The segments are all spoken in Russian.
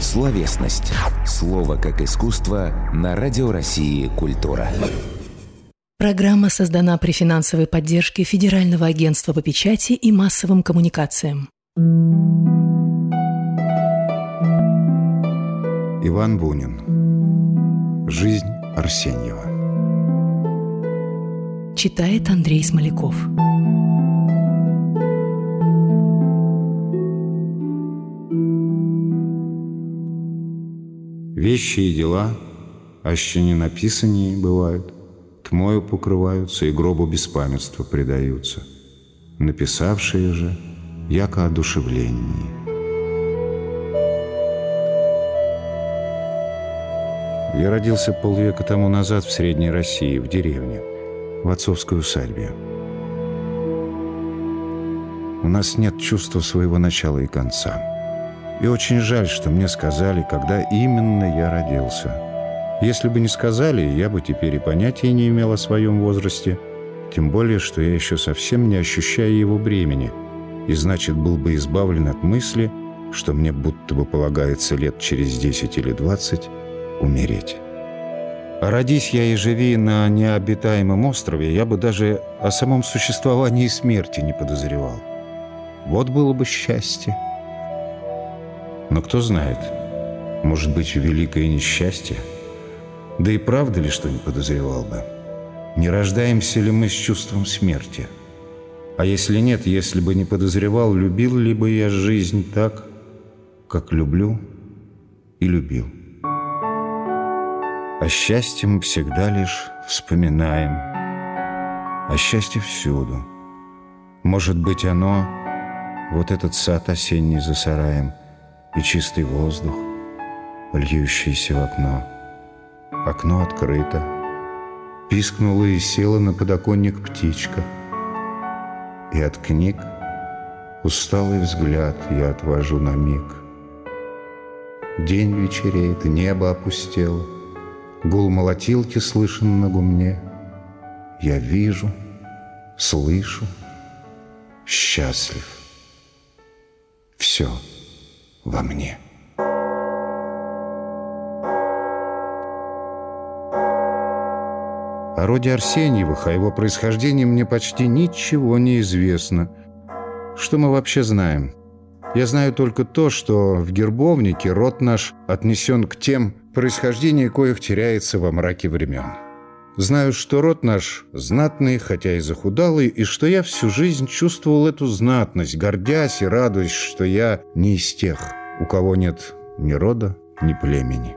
Словесность. Слово как искусство на Радио России «Культура». Программа создана при финансовой поддержке Федерального агентства по печати и массовым коммуникациям. Иван Бунин. Жизнь Арсеньева. Читает Андрей Смоляков. Вещи и дела, аще не написанные бывают, Тмою покрываются и гробу беспамятства предаются. Написавшие же, яко одушевленнее. Я родился полвека тому назад в Средней России, в деревне – в отцовской усадьбе. У нас нет чувства своего начала и конца. И очень жаль, что мне сказали, когда именно я родился. Если бы не сказали, я бы теперь и понятия не имел о своем возрасте, тем более, что я еще совсем не ощущаю его бремени, и значит, был бы избавлен от мысли, что мне будто бы полагается лет через 10 или 20 умереть. Родись я и живи на необитаемом острове, я бы даже о самом существовании смерти не подозревал. Вот было бы счастье. Но кто знает, может быть, великое несчастье? Да и правда ли, что не подозревал бы? Не рождаемся ли мы с чувством смерти? А если нет, если бы не подозревал, любил ли бы я жизнь так, как люблю и любил? О счастье мы всегда лишь вспоминаем. О счастье всюду. Может быть, оно, вот этот сад осенний за сараем, и чистый воздух, льющийся в окно. Окно открыто. Пискнула и села на подоконник птичка. И от книг усталый взгляд я отвожу на миг. День вечереет, небо опустело — Гул молотилки слышен на гумне. Я вижу, слышу, счастлив. Все во мне. О роде Арсеньевых, о его происхождении мне почти ничего не известно. Что мы вообще знаем? Я знаю только то, что в гербовнике род наш отнесен к тем происхождение коих теряется во мраке времен. Знаю, что род наш знатный, хотя и захудалый, и что я всю жизнь чувствовал эту знатность, гордясь и радуясь, что я не из тех, у кого нет ни рода, ни племени.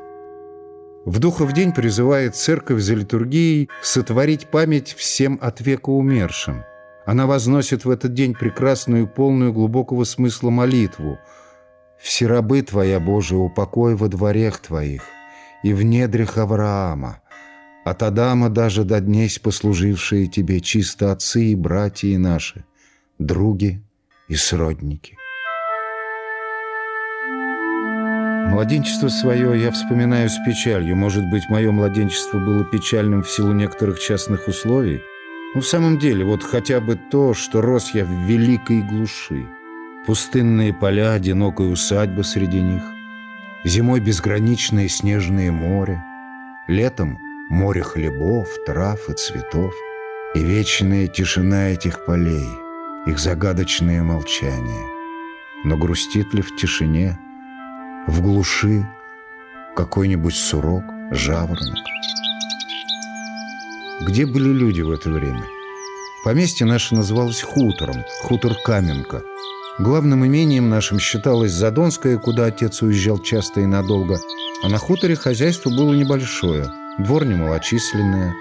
В духа в день призывает церковь за литургией сотворить память всем от века умершим. Она возносит в этот день прекрасную полную глубокого смысла молитву «Все рабы Твоя, Божия, упокой во дворех Твоих, и в недрах Авраама, от Адама даже до дней послужившие тебе чисто отцы и братья наши, други и сродники. Младенчество свое я вспоминаю с печалью. Может быть, мое младенчество было печальным в силу некоторых частных условий? Но в самом деле, вот хотя бы то, что рос я в великой глуши. Пустынные поля, одинокая усадьба среди них – Зимой безграничное снежное море, Летом море хлебов, трав и цветов, И вечная тишина этих полей, Их загадочное молчание. Но грустит ли в тишине, в глуши Какой-нибудь сурок, жаворонок? Где были люди в это время? Поместье наше называлось хутором, хутор Каменка — Главным имением нашим считалось Задонское, куда отец уезжал часто и надолго, а на хуторе хозяйство было небольшое, двор немалочисленное.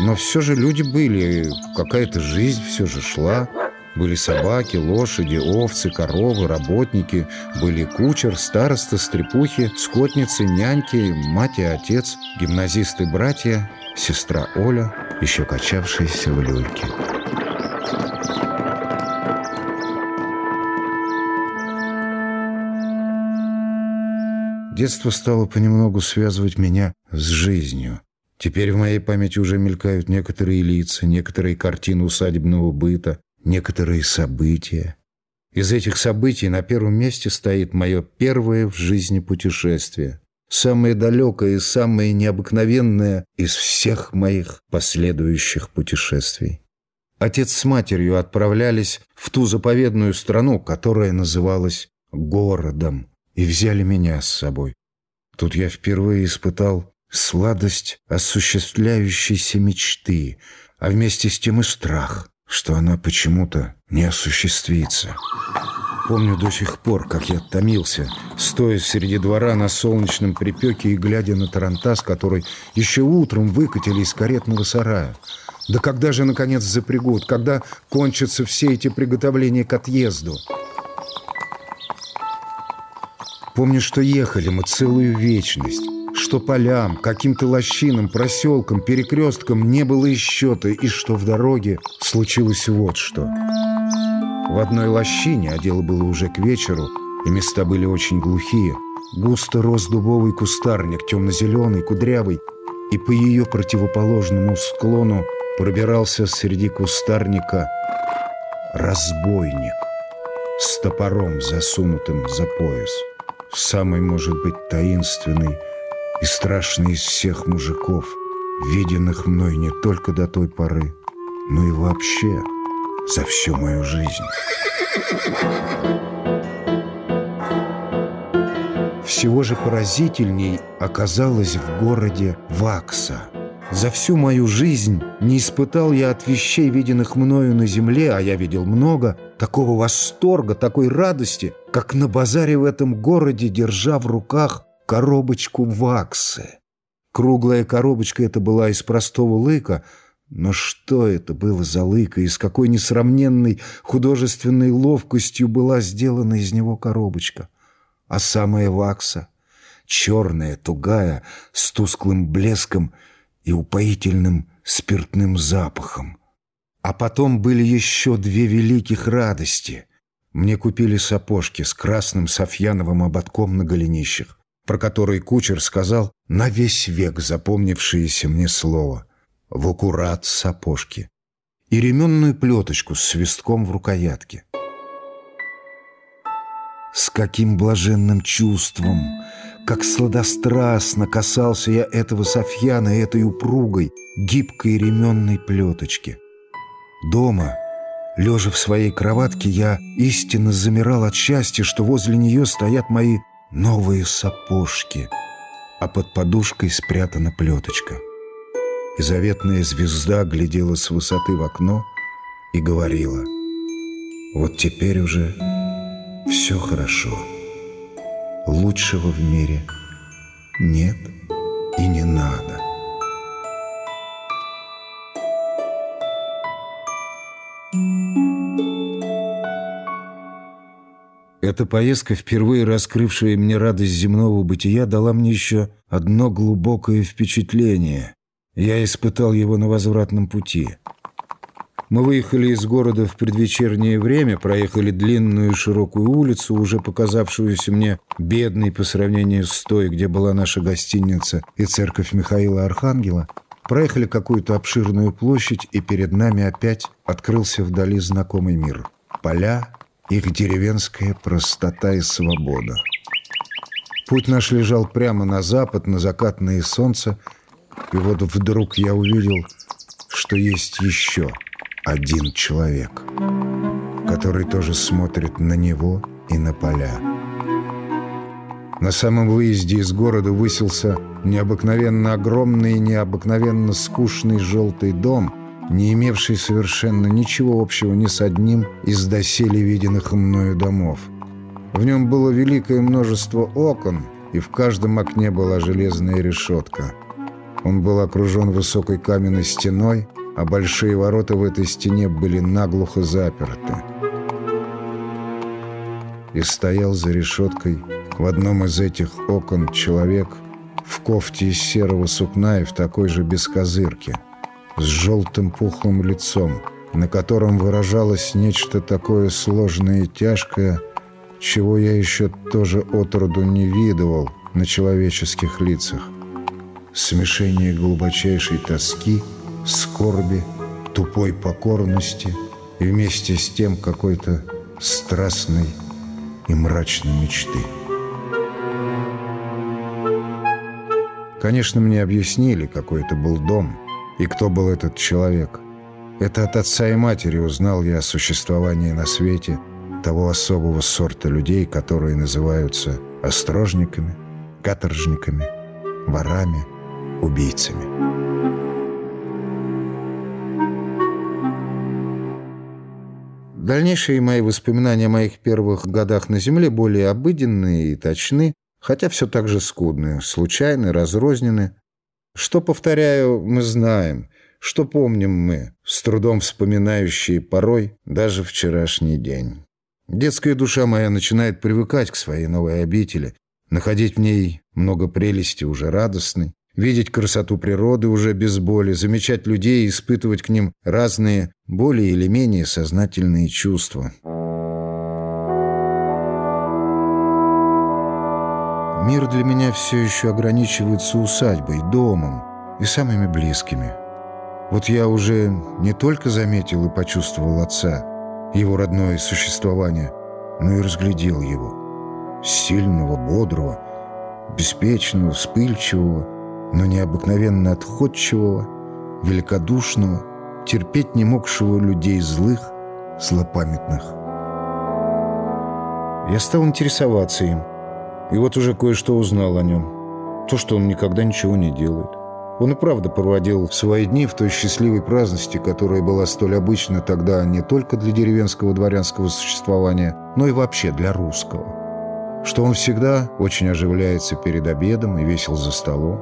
Но все же люди были, какая-то жизнь все же шла. Были собаки, лошади, овцы, коровы, работники, были кучер, староста, стрепухи, скотницы, няньки, мать и отец, гимназисты, братья, сестра Оля, еще качавшиеся в люльке. Детство стало понемногу связывать меня с жизнью. Теперь в моей памяти уже мелькают некоторые лица, некоторые картины усадебного быта, некоторые события. Из этих событий на первом месте стоит мое первое в жизни путешествие. Самое далекое и самое необыкновенное из всех моих последующих путешествий. Отец с матерью отправлялись в ту заповедную страну, которая называлась городом, и взяли меня с собой. Тут я впервые испытал сладость осуществляющейся мечты, а вместе с тем и страх, что она почему-то не осуществится. Помню до сих пор, как я томился, стоя среди двора на солнечном припеке и глядя на тарантас, который еще утром выкатили из каретного сарая. Да когда же, наконец, запрягут? Когда кончатся все эти приготовления к отъезду? Помню, что ехали мы целую вечность, что полям, каким-то лощинам, проселкам, перекресткам не было и счета, и что в дороге случилось вот что. В одной лощине, а дело было уже к вечеру, и места были очень глухие, густо рос дубовый кустарник, темно-зеленый, кудрявый, и по ее противоположному склону пробирался среди кустарника разбойник с топором, засунутым за пояс самый, может быть, таинственный и страшный из всех мужиков, виденных мной не только до той поры, но и вообще за всю мою жизнь. Всего же поразительней оказалось в городе Вакса – за всю мою жизнь не испытал я от вещей, виденных мною на земле, а я видел много, такого восторга, такой радости, как на базаре в этом городе, держа в руках коробочку ваксы. Круглая коробочка эта была из простого лыка, но что это было за лыка и с какой несравненной художественной ловкостью была сделана из него коробочка? А самая вакса, черная, тугая, с тусклым блеском — и упоительным спиртным запахом. А потом были еще две великих радости. Мне купили сапожки с красным софьяновым ободком на голенищах, про которые кучер сказал на весь век запомнившееся мне слово «в аккурат сапожки» и ременную плеточку с свистком в рукоятке. С каким блаженным чувством как сладострастно касался я этого Софьяна этой упругой, гибкой ременной плеточки. Дома, лежа в своей кроватке, я истинно замирал от счастья, что возле нее стоят мои новые сапожки, а под подушкой спрятана плеточка. И заветная звезда глядела с высоты в окно и говорила, «Вот теперь уже все хорошо». Лучшего в мире нет и не надо. Эта поездка, впервые раскрывшая мне радость земного бытия, дала мне еще одно глубокое впечатление. Я испытал его на возвратном пути – мы выехали из города в предвечернее время, проехали длинную широкую улицу, уже показавшуюся мне бедной по сравнению с той, где была наша гостиница и церковь Михаила Архангела, проехали какую-то обширную площадь, и перед нами опять открылся вдали знакомый мир. Поля, их деревенская простота и свобода. Путь наш лежал прямо на запад, на закатное солнце, и вот вдруг я увидел, что есть еще – один человек, который тоже смотрит на него и на поля. На самом выезде из города высился необыкновенно огромный и необыкновенно скучный желтый дом, не имевший совершенно ничего общего ни с одним из доселе виденных мною домов. В нем было великое множество окон, и в каждом окне была железная решетка. Он был окружен высокой каменной стеной, а большие ворота в этой стене были наглухо заперты. И стоял за решеткой в одном из этих окон человек в кофте из серого сукна и в такой же бескозырке, с желтым пухлым лицом, на котором выражалось нечто такое сложное и тяжкое, чего я еще тоже отроду не видывал на человеческих лицах. Смешение глубочайшей тоски — скорби, тупой покорности и вместе с тем какой-то страстной и мрачной мечты. Конечно, мне объяснили, какой это был дом и кто был этот человек. Это от отца и матери узнал я о существовании на свете того особого сорта людей, которые называются острожниками, каторжниками, ворами, убийцами. Дальнейшие мои воспоминания о моих первых годах на Земле более обыденные и точны, хотя все так же скудны, случайны, разрознены. Что, повторяю, мы знаем, что помним мы, с трудом вспоминающие порой даже вчерашний день. Детская душа моя начинает привыкать к своей новой обители, находить в ней много прелести уже радостной, видеть красоту природы уже без боли, замечать людей и испытывать к ним разные, более или менее сознательные чувства. Мир для меня все еще ограничивается усадьбой, домом и самыми близкими. Вот я уже не только заметил и почувствовал отца, его родное существование, но и разглядел его. Сильного, бодрого, беспечного, вспыльчивого, но необыкновенно отходчивого, великодушного, терпеть не могшего людей злых, злопамятных. Я стал интересоваться им, и вот уже кое-что узнал о нем. То, что он никогда ничего не делает. Он и правда проводил свои дни в той счастливой праздности, которая была столь обычна тогда не только для деревенского дворянского существования, но и вообще для русского. Что он всегда очень оживляется перед обедом и весел за столом,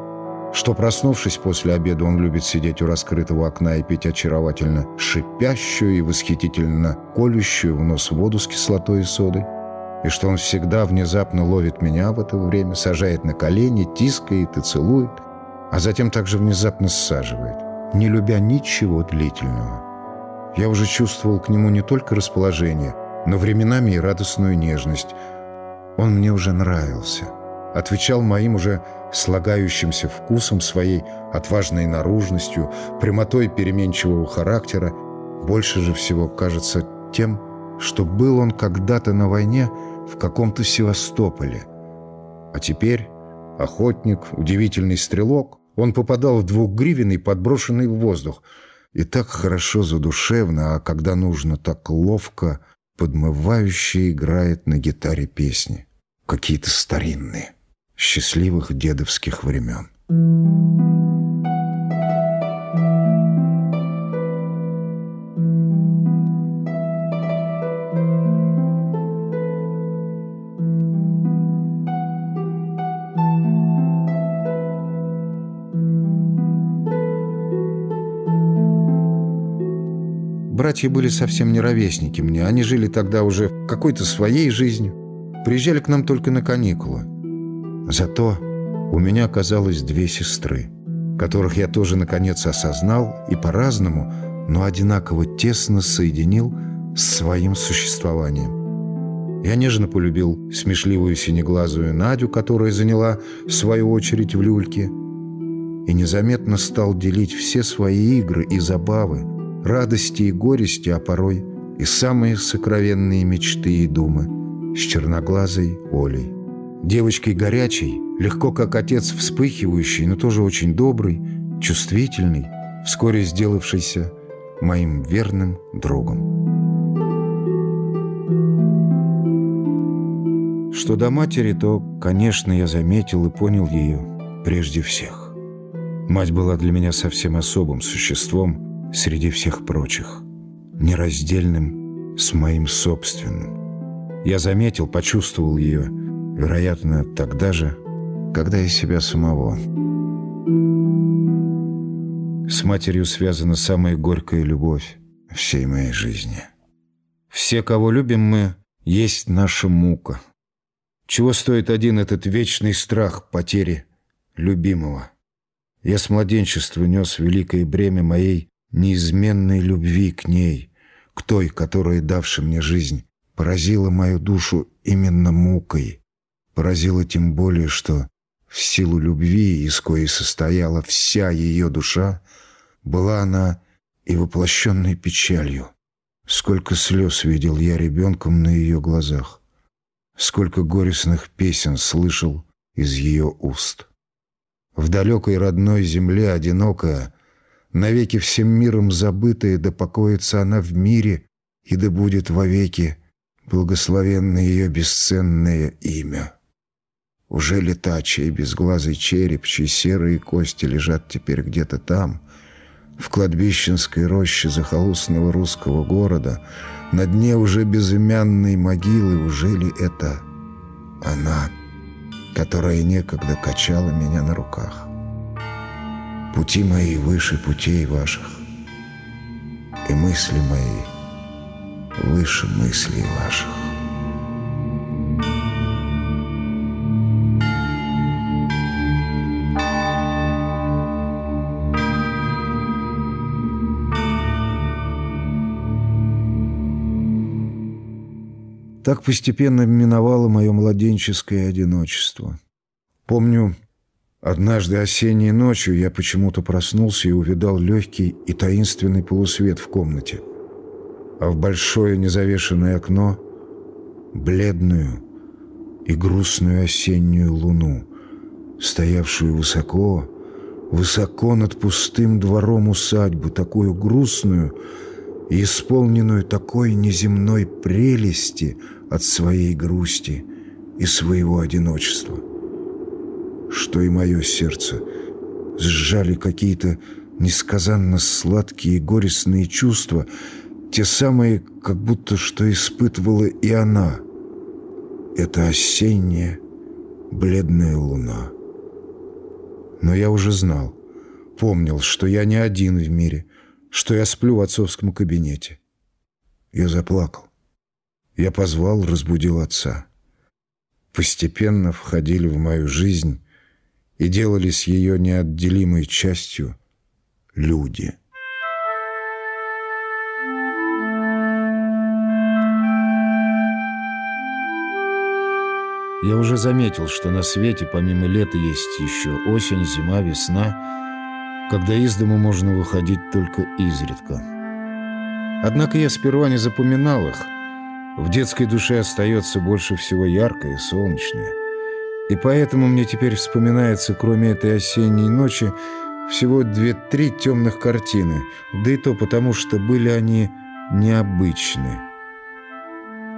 что, проснувшись после обеда, он любит сидеть у раскрытого окна и пить очаровательно шипящую и восхитительно колющую в нос воду с кислотой и содой, и что он всегда внезапно ловит меня в это время, сажает на колени, тискает и целует, а затем также внезапно саживает, не любя ничего длительного. Я уже чувствовал к нему не только расположение, но временами и радостную нежность. Он мне уже нравился, отвечал моим уже слагающимся вкусом своей отважной наружностью, прямотой переменчивого характера, больше же всего кажется тем, что был он когда-то на войне в каком-то Севастополе. А теперь охотник, удивительный стрелок, он попадал в двухгривенный, подброшенный в воздух. И так хорошо задушевно, а когда нужно, так ловко, подмывающе играет на гитаре песни. Какие-то старинные счастливых дедовских времен. Братья были совсем не ровесники мне. Они жили тогда уже какой-то своей жизнью. Приезжали к нам только на каникулы. Зато у меня оказалось две сестры, которых я тоже наконец осознал и по-разному, но одинаково тесно соединил с своим существованием. Я нежно полюбил смешливую синеглазую Надю, которая заняла свою очередь в люльке, и незаметно стал делить все свои игры и забавы, радости и горести, а порой и самые сокровенные мечты и думы с черноглазой Олей. Девочкой горячей, легко как отец вспыхивающий, но тоже очень добрый, чувствительный, вскоре сделавшийся моим верным другом. Что до матери, то, конечно, я заметил и понял ее прежде всех. Мать была для меня совсем особым существом среди всех прочих, нераздельным с моим собственным. Я заметил, почувствовал ее – Вероятно, тогда же, когда и себя самого. С матерью связана самая горькая любовь всей моей жизни. Все, кого любим мы, есть наша мука. Чего стоит один этот вечный страх потери любимого? Я с младенчества нес великое бремя моей неизменной любви к ней, к той, которая, давши мне жизнь, поразила мою душу именно мукой, Поразило тем более, что в силу любви, из коей состояла вся ее душа, была она и воплощенной печалью, Сколько слез видел я ребенком на ее глазах. Сколько горестных песен слышал из ее уст. В далекой родной земле одинокая, навеки всем миром забытая, да покоится она в мире, и да будет вовеки благословенно ее бесценное имя. Уже ли та, чей безглазый череп, чьи серые кости лежат теперь где-то там, в кладбищенской роще захолустного русского города, на дне уже безымянной могилы, уже ли это она, которая некогда качала меня на руках? Пути мои выше путей ваших, и мысли мои выше мыслей ваших. Так постепенно миновало мое младенческое одиночество. Помню, однажды осенней ночью я почему-то проснулся и увидал легкий и таинственный полусвет в комнате, а в большое незавешенное окно бледную и грустную осеннюю луну, стоявшую высоко, высоко над пустым двором усадьбы, такую грустную и исполненную такой неземной прелести – от своей грусти и своего одиночества. Что и мое сердце сжали какие-то несказанно сладкие и горестные чувства, те самые, как будто что испытывала и она. Это осенняя бледная луна. Но я уже знал, помнил, что я не один в мире, что я сплю в отцовском кабинете. Я заплакал. Я позвал, разбудил отца. Постепенно входили в мою жизнь и делались ее неотделимой частью люди. Я уже заметил, что на свете помимо лета есть еще осень, зима, весна, когда из дому можно выходить только изредка. Однако я сперва не запоминал их – в детской душе остается больше всего яркое и солнечное. И поэтому мне теперь вспоминается, кроме этой осенней ночи, всего две-три темных картины, да и то потому, что были они необычны.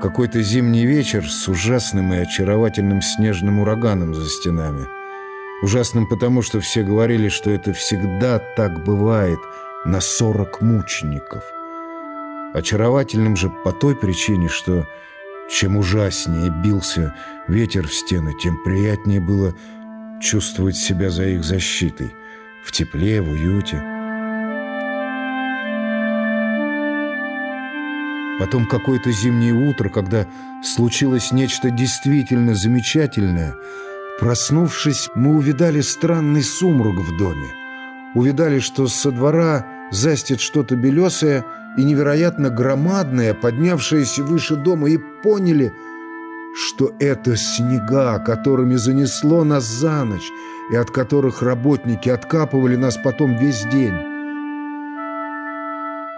Какой-то зимний вечер с ужасным и очаровательным снежным ураганом за стенами. Ужасным потому, что все говорили, что это всегда так бывает на сорок мучеников – Очаровательным же по той причине, что чем ужаснее бился ветер в стены, тем приятнее было чувствовать себя за их защитой, в тепле, в уюте. Потом какое-то зимнее утро, когда случилось нечто действительно замечательное, проснувшись, мы увидали странный сумрак в доме. Увидали, что со двора застит что-то белесое, и невероятно громадное, поднявшееся выше дома, и поняли, что это снега, которыми занесло нас за ночь, и от которых работники откапывали нас потом весь день.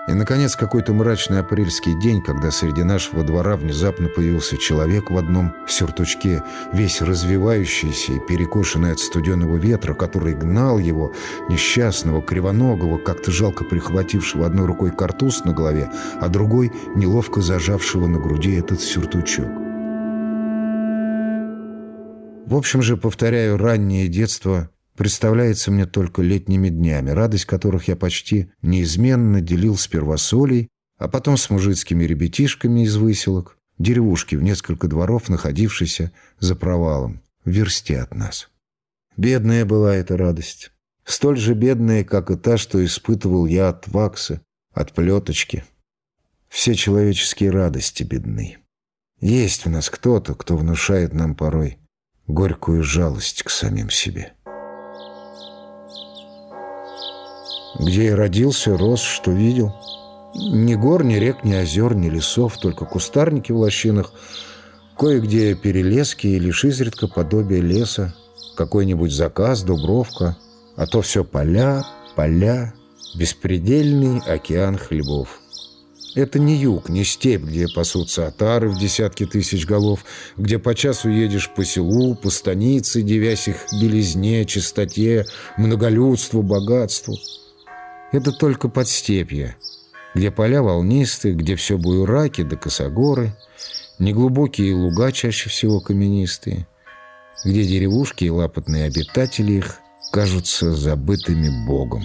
И, наконец, какой-то мрачный апрельский день, когда среди нашего двора внезапно появился человек в одном сюртучке, весь развивающийся и перекошенный от студеного ветра, который гнал его, несчастного, кривоногого, как-то жалко прихватившего одной рукой картуз на голове, а другой неловко зажавшего на груди этот сюртучок. В общем же, повторяю, раннее детство представляется мне только летними днями, радость которых я почти неизменно делил с первосолей, а потом с мужицкими ребятишками из выселок, деревушки в несколько дворов, находившейся за провалом, в версте от нас. Бедная была эта радость. Столь же бедная, как и та, что испытывал я от вакса, от плеточки. Все человеческие радости бедны. Есть в нас кто-то, кто внушает нам порой горькую жалость к самим себе. Где я родился, рос, что видел. Ни гор, ни рек, ни озер, ни лесов, только кустарники в лощинах, кое-где перелески и лишь изредка подобие леса, какой-нибудь заказ, дубровка, а то все поля, поля, беспредельный океан хлебов. Это не юг, не степь, где пасутся отары в десятки тысяч голов, где по часу едешь по селу, по станице, девясь их белизне, чистоте, многолюдству, богатству. Это только подстепье, где поля волнистые, где все буераки да косогоры, неглубокие луга чаще всего каменистые, где деревушки и лапотные обитатели их кажутся забытыми Богом.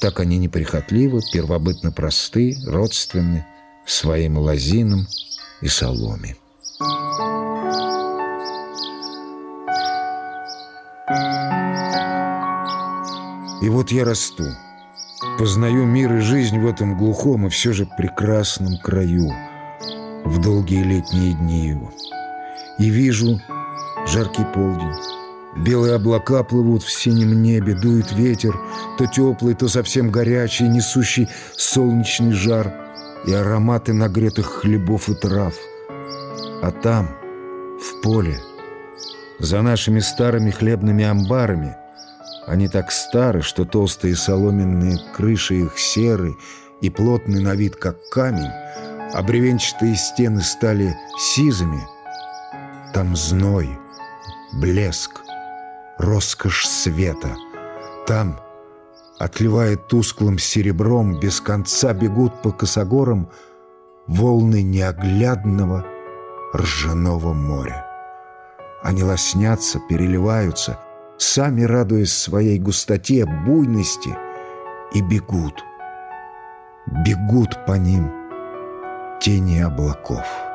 Так они неприхотливы, первобытно просты, родственны своим лозинам и соломе. И вот я расту, познаю мир и жизнь в этом глухом и все же прекрасном краю, в долгие летние дни его. И вижу жаркий полдень, Белые облака плывут в синем небе, дует ветер, то теплый, то совсем горячий, несущий солнечный жар и ароматы нагретых хлебов и трав. А там, в поле, за нашими старыми хлебными амбарами, они так стары, что толстые соломенные крыши их серы и плотный на вид, как камень, а бревенчатые стены стали сизыми. Там зной, блеск, роскошь света. Там, отливая тусклым серебром, без конца бегут по косогорам волны неоглядного ржаного моря. Они лоснятся, переливаются, сами радуясь своей густоте, буйности, и бегут. Бегут по ним тени облаков.